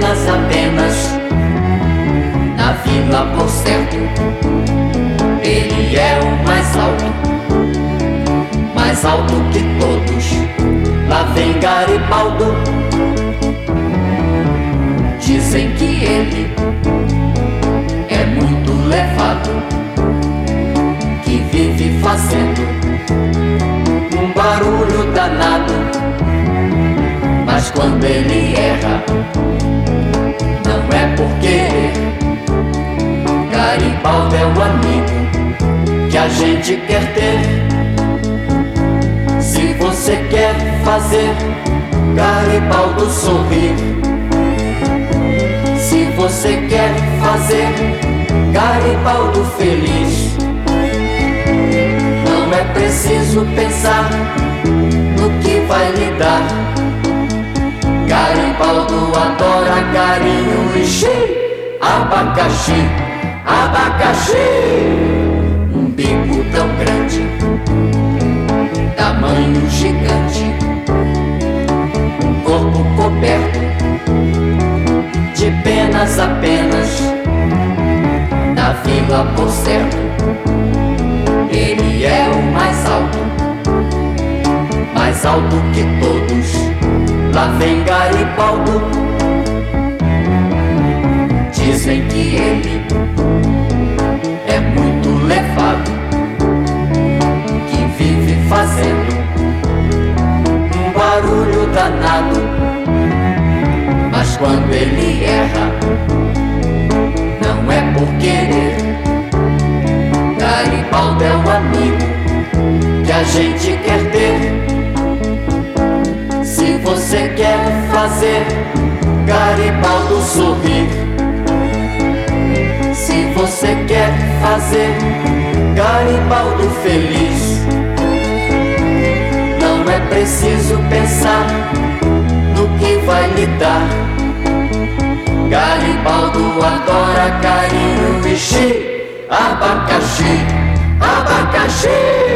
penas apenas. Na vila, por certo, ele é o mais alto, mais alto que todos. Lá vem Garibaldo. Dizem que ele é muito levado, que vive fazendo um barulho danado. Mas quando ele erra, o amigo que a gente quer ter. Se você quer fazer Garibaldo sorrir, se você quer fazer Garibaldo feliz, não é preciso pensar no que vai lhe dar. Garibaldo adora carinho e abacaxi, abacaxi, um bico tão grande, tamanho gigante, um corpo coberto de penas apenas. Na vila, por certo, ele é o mais alto, mais alto que todos. Lá vem Garibaldo. Danado. Mas quando ele erra, não é por querer. Garibaldo é o amigo que a gente quer ter. Se você quer fazer Garibaldo sorrir, se você quer fazer Garibaldo feliz, preciso pensar no que vai lhe dar. Garibaldo adora carinho e chi, abacaxi, abacaxi.